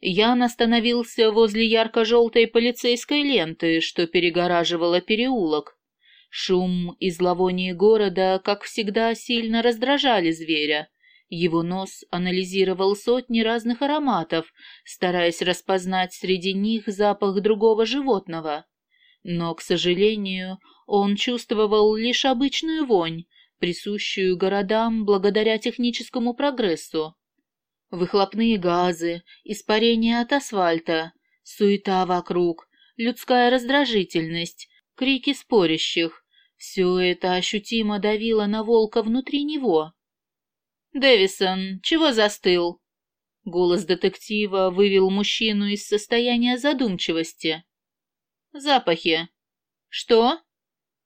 Ян остановился возле ярко-желтой полицейской ленты, что перегораживала переулок. Шум и зловоние города, как всегда, сильно раздражали зверя. Его нос анализировал сотни разных ароматов, стараясь распознать среди них запах другого животного. Но, к сожалению, он чувствовал лишь обычную вонь, присущую городам благодаря техническому прогрессу. Выхлопные газы, испарение от асфальта, суета вокруг, людская раздражительность, крики спорящих — все это ощутимо давило на волка внутри него. «Дэвисон, чего застыл?» Голос детектива вывел мужчину из состояния задумчивости. «Запахи». «Что?»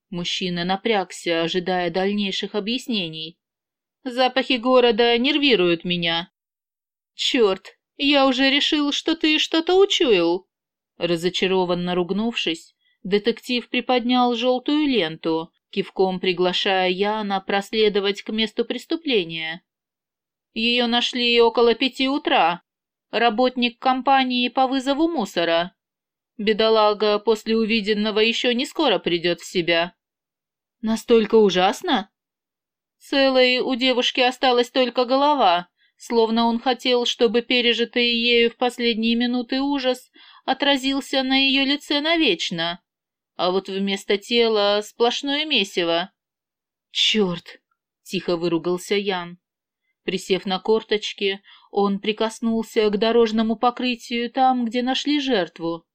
Мужчина напрягся, ожидая дальнейших объяснений. «Запахи города нервируют меня». «Черт, я уже решил, что ты что-то учуял!» Разочарованно ругнувшись, детектив приподнял желтую ленту, кивком приглашая Яна проследовать к месту преступления. Ее нашли около пяти утра. Работник компании по вызову мусора. Бедолага после увиденного еще не скоро придет в себя. Настолько ужасно? Целой у девушки осталась только голова, словно он хотел, чтобы пережитый ею в последние минуты ужас отразился на ее лице навечно. А вот вместо тела сплошное месиво. «Черт!» — тихо выругался Ян. Присев на корточки, он прикоснулся к дорожному покрытию там, где нашли жертву.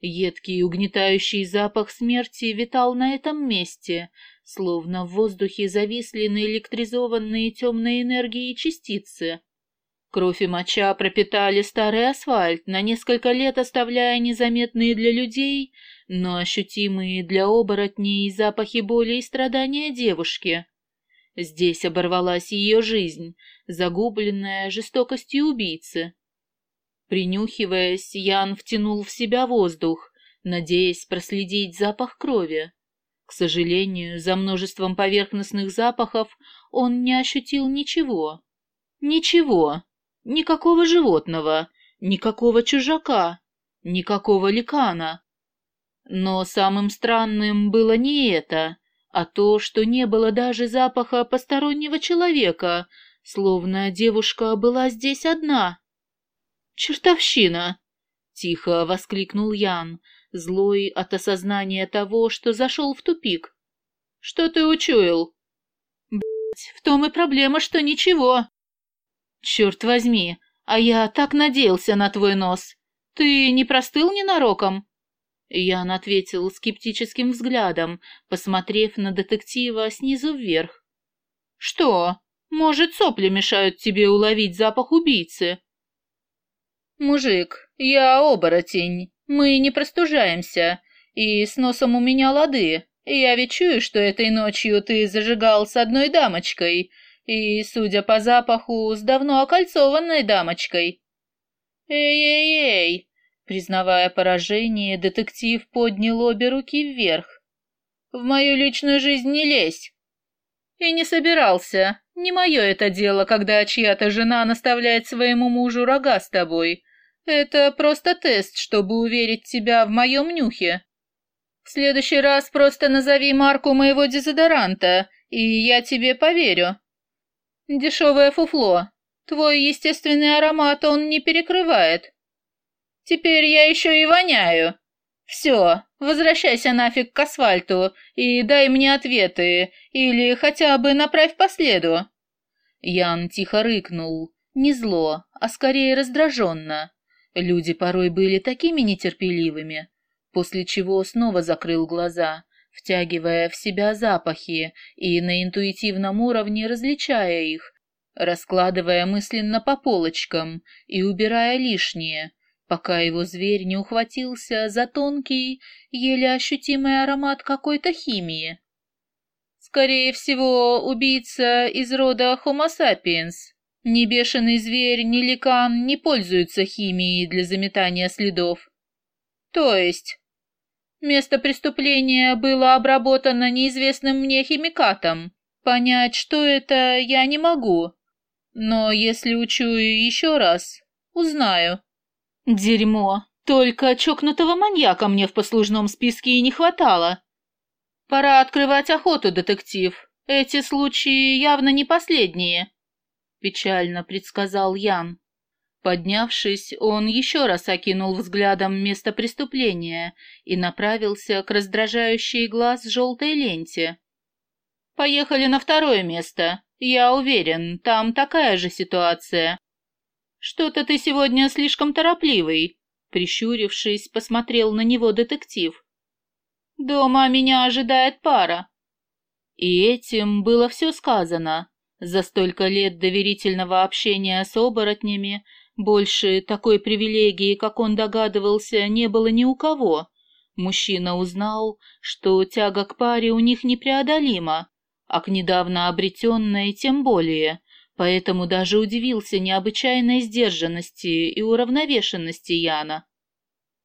Едкий угнетающий запах смерти витал на этом месте, словно в воздухе зависли наэлектризованные темной энергией частицы. Кровь и моча пропитали старый асфальт, на несколько лет оставляя незаметные для людей, но ощутимые для оборотней запахи боли и страдания девушки. Здесь оборвалась ее жизнь, загубленная жестокостью убийцы. Принюхиваясь, Ян втянул в себя воздух, надеясь проследить запах крови. К сожалению, за множеством поверхностных запахов он не ощутил ничего. Ничего. Никакого животного, никакого чужака, никакого ликана. Но самым странным было не это, а то, что не было даже запаха постороннего человека, словно девушка была здесь одна. «Чертовщина!» — тихо воскликнул Ян, злой от осознания того, что зашел в тупик. «Что ты учуял?» «Блядь, в том и проблема, что ничего!» «Черт возьми, а я так надеялся на твой нос. Ты не простыл ненароком?» Ян ответил скептическим взглядом, посмотрев на детектива снизу вверх. «Что? Может, сопли мешают тебе уловить запах убийцы?» «Мужик, я оборотень, мы не простужаемся, и с носом у меня лады. Я ведь чую, что этой ночью ты зажигал с одной дамочкой, и, судя по запаху, с давно окольцованной дамочкой. Эй-эй-эй! Признавая поражение, детектив поднял обе руки вверх. В мою личную жизнь не лезь. И не собирался. Не мое это дело, когда чья-то жена наставляет своему мужу рога с тобой. Это просто тест, чтобы уверить тебя в моем нюхе. В следующий раз просто назови марку моего дезодоранта, и я тебе поверю. Дешевое фуфло. Твой естественный аромат он не перекрывает. Теперь я еще и воняю. Все, возвращайся нафиг к асфальту и дай мне ответы, или хотя бы направь по следу. Ян тихо рыкнул, не зло, а скорее раздраженно. Люди порой были такими нетерпеливыми, после чего снова закрыл глаза втягивая в себя запахи и на интуитивном уровне различая их, раскладывая мысленно по полочкам и убирая лишнее, пока его зверь не ухватился за тонкий, еле ощутимый аромат какой-то химии. Скорее всего, убийца из рода Homo sapiens. Ни бешеный зверь, ни ликан не пользуются химией для заметания следов. То есть, Место преступления было обработано неизвестным мне химикатом. Понять, что это, я не могу. Но если учую еще раз, узнаю. Дерьмо. Только чокнутого маньяка мне в послужном списке и не хватало. Пора открывать охоту, детектив. Эти случаи явно не последние, печально предсказал Ян. Поднявшись, он еще раз окинул взглядом место преступления и направился к раздражающей глаз желтой ленте. «Поехали на второе место. Я уверен, там такая же ситуация». «Что-то ты сегодня слишком торопливый», — прищурившись, посмотрел на него детектив. «Дома меня ожидает пара». И этим было все сказано. За столько лет доверительного общения с оборотнями больше такой привилегии, как он догадывался, не было ни у кого. Мужчина узнал, что тяга к паре у них непреодолима, а к недавно обретенной тем более, поэтому даже удивился необычайной сдержанности и уравновешенности Яна.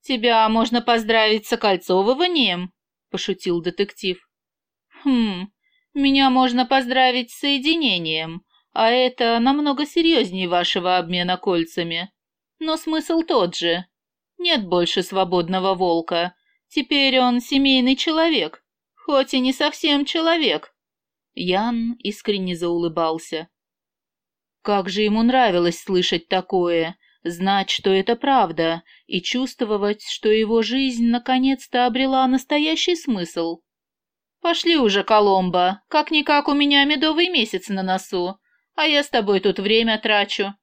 «Тебя можно поздравить с окольцовыванием?» – пошутил детектив. «Хм, меня можно поздравить с соединением», а это намного серьезнее вашего обмена кольцами. Но смысл тот же. Нет больше свободного волка. Теперь он семейный человек, хоть и не совсем человек. Ян искренне заулыбался. Как же ему нравилось слышать такое, знать, что это правда, и чувствовать, что его жизнь наконец-то обрела настоящий смысл. «Пошли уже, Коломбо, как-никак у меня медовый месяц на носу, а я с тобой тут время трачу.